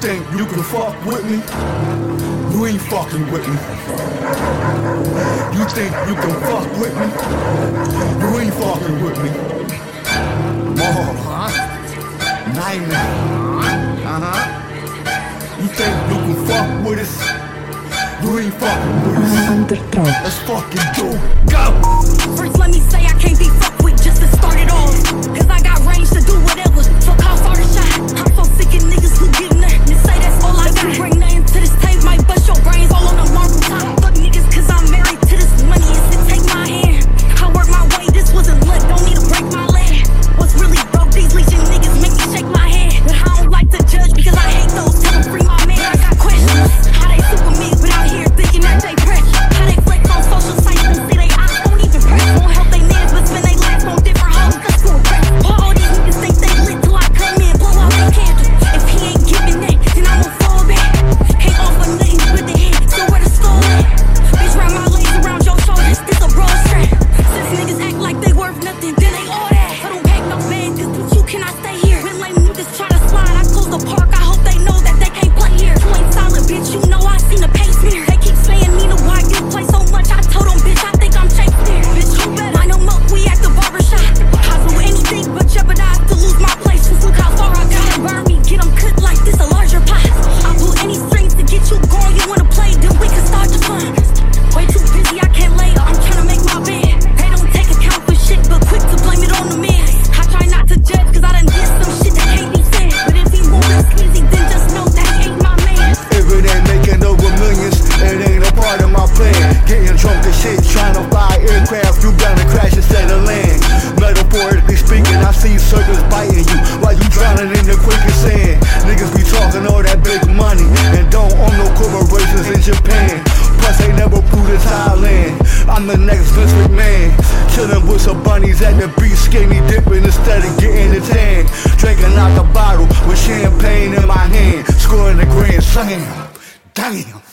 think you can fuck with me? You ain't fucking with me. You think you can fuck with me? You ain't fucking with me. More, huh? Nightmare. Uh huh. You think you can fuck with us? You ain't fucking with us. Let's fucking do. Go. First, let me say I can't be fucked with. the park. I Man. Chillin' with some bunnies at the beach, skinny dipping instead of getting a tan. Drinking out the bottle with champagne in my hand, scoring the grand slam. Damn.